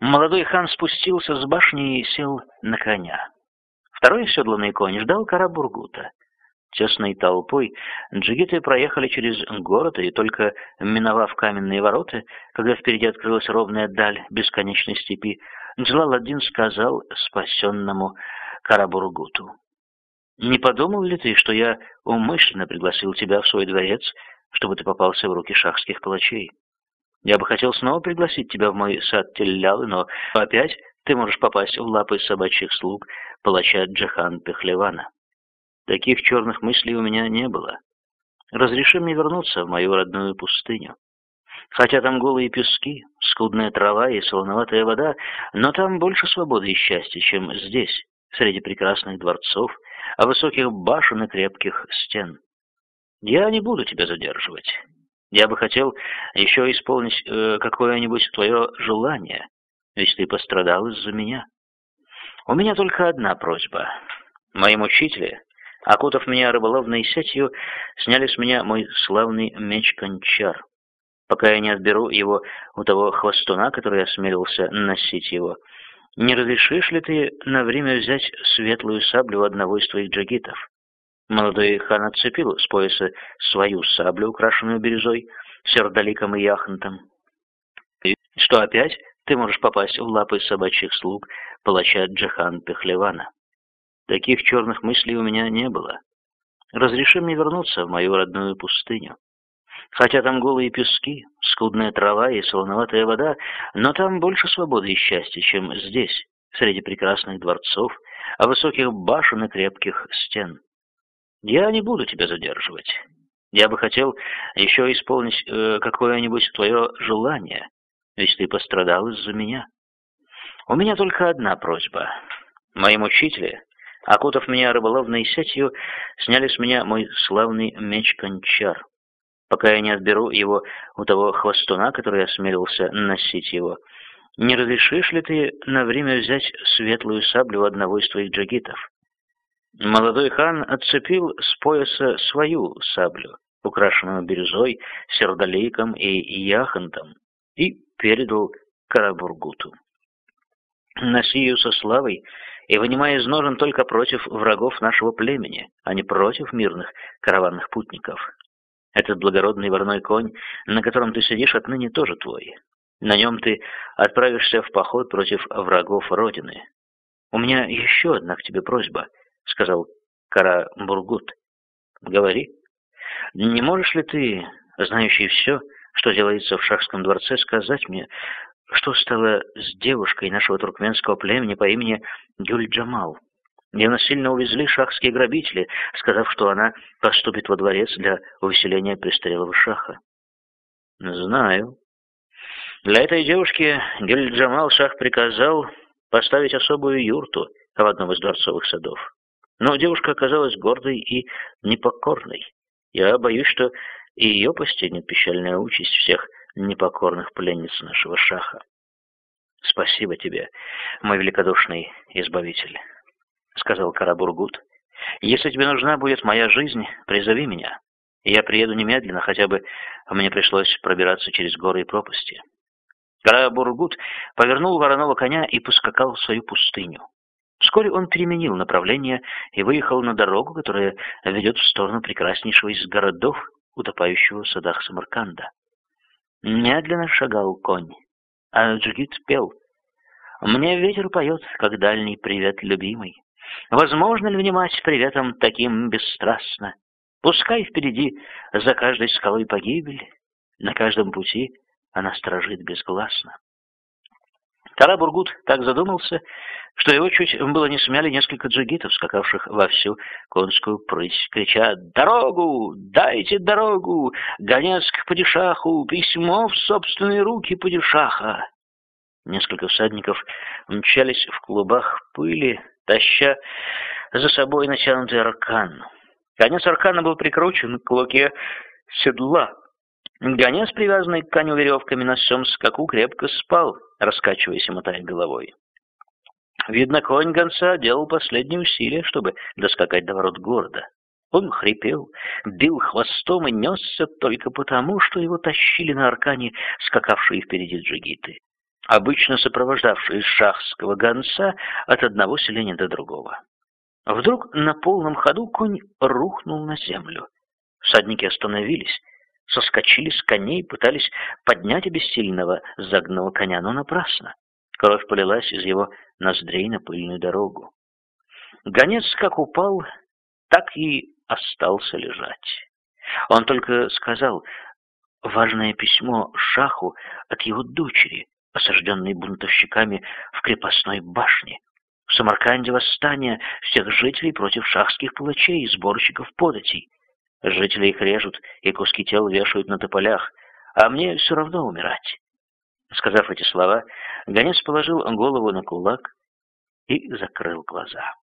Молодой хан спустился с башни и сел на коня. Второй оседланный конь ждал кара Бургута. Тесной толпой джигиты проехали через город, и только миновав каменные ворота, когда впереди открылась ровная даль бесконечной степи, Джалал-один сказал спасенному Карабургуту. «Не подумал ли ты, что я умышленно пригласил тебя в свой дворец, чтобы ты попался в руки шахских палачей? Я бы хотел снова пригласить тебя в мой сад Теллялы, но опять ты можешь попасть в лапы собачьих слуг палача Джахан Пехлевана. Таких черных мыслей у меня не было. Разреши мне вернуться в мою родную пустыню. Хотя там голые пески, скудная трава и солоноватая вода, но там больше свободы и счастья, чем здесь, среди прекрасных дворцов, а высоких башен и крепких стен. Я не буду тебя задерживать. Я бы хотел еще исполнить э, какое-нибудь твое желание, ведь ты пострадал из-за меня. У меня только одна просьба. Мои мучители, окутав меня рыболовной сетью, сняли с меня мой славный меч-кончар, пока я не отберу его у того хвостуна, который осмелился носить его. Не разрешишь ли ты на время взять светлую саблю одного из твоих джагитов? Молодой хан отцепил с пояса свою саблю, украшенную бирюзой, сердоликом и яхонтом. Что опять ты можешь попасть в лапы собачьих слуг палача Джахан Пехлевана. Таких черных мыслей у меня не было. Разреши мне вернуться в мою родную пустыню. Хотя там голые пески, скудная трава и солоноватая вода, но там больше свободы и счастья, чем здесь, среди прекрасных дворцов, а высоких башен и крепких стен. Я не буду тебя задерживать. Я бы хотел еще исполнить э, какое-нибудь твое желание, ведь ты пострадал из-за меня. У меня только одна просьба. Мои мучители, окутав меня рыболовной сетью, сняли с меня мой славный меч-кончар пока я не отберу его у того хвостуна, который осмелился носить его. Не разрешишь ли ты на время взять светлую саблю одного из твоих джагитов? Молодой хан отцепил с пояса свою саблю, украшенную бирюзой, сердолейком и яхонтом, и передал Карабургуту. Носи ее со славой и вынимай из ножен только против врагов нашего племени, а не против мирных караванных путников. Этот благородный ворной конь, на котором ты сидишь, отныне тоже твой. На нем ты отправишься в поход против врагов Родины. У меня еще одна к тебе просьба, — сказал Кара Бургут. Говори. Не можешь ли ты, знающий все, что делается в шахском дворце, сказать мне, что стало с девушкой нашего туркменского племени по имени Гюль-Джамал? Ее насильно увезли шахские грабители, сказав, что она поступит во дворец для увеселения престарелого шаха. Знаю. Для этой девушки Гельджамал шах приказал поставить особую юрту в одном из дворцовых садов. Но девушка оказалась гордой и непокорной. Я боюсь, что и ее постигнет печальная участь всех непокорных пленниц нашего шаха. Спасибо тебе, мой великодушный избавитель. — сказал Карабургут. «Если тебе нужна будет моя жизнь, призови меня. Я приеду немедленно, хотя бы мне пришлось пробираться через горы и пропасти». Карабургут повернул вороного коня и поскакал в свою пустыню. Вскоре он переменил направление и выехал на дорогу, которая ведет в сторону прекраснейшего из городов, утопающего в садах Самарканда. Медленно шагал конь, а Джигит пел. «Мне ветер поет, как дальний привет любимый. Возможно ли внимать приветом таким бесстрастно? Пускай впереди за каждой скалой погибель, на каждом пути она сторожит безгласно. Карабургут так задумался, что его чуть было не смяли несколько джигитов, скакавших во всю конскую прысь, крича «Дорогу! Дайте дорогу! Гонец к падишаху! Письмо в собственные руки падишаха!» Несколько всадников мчались в клубах пыли, таща за собой натянутый аркан. Конец аркана был прикручен к луке седла. Гонец, привязанный к коню веревками на всем скаку, крепко спал, раскачиваясь и мотая головой. Видно, конь гонца делал последние усилия, чтобы доскакать до ворот города. Он хрипел, бил хвостом и несся только потому, что его тащили на аркане скакавшие впереди джигиты. обычно сопровождавшие шахского гонца от одного селения до другого. Вдруг на полном ходу конь рухнул на землю. Всадники остановились, соскочили с коней, пытались поднять обессильного загнанного коня, но напрасно. Кровь полилась из его ноздрей на пыльную дорогу. Гонец как упал, так и остался лежать. Он только сказал важное письмо Шаху от его дочери, осажденной бунтовщиками в крепостной башне. В Самарканде восстание всех жителей против шахских палачей и сборщиков податей. Жители их режут и куски тел вешают на тополях, а мне все равно умирать. Сказав эти слова, гонец положил голову на кулак и закрыл глаза.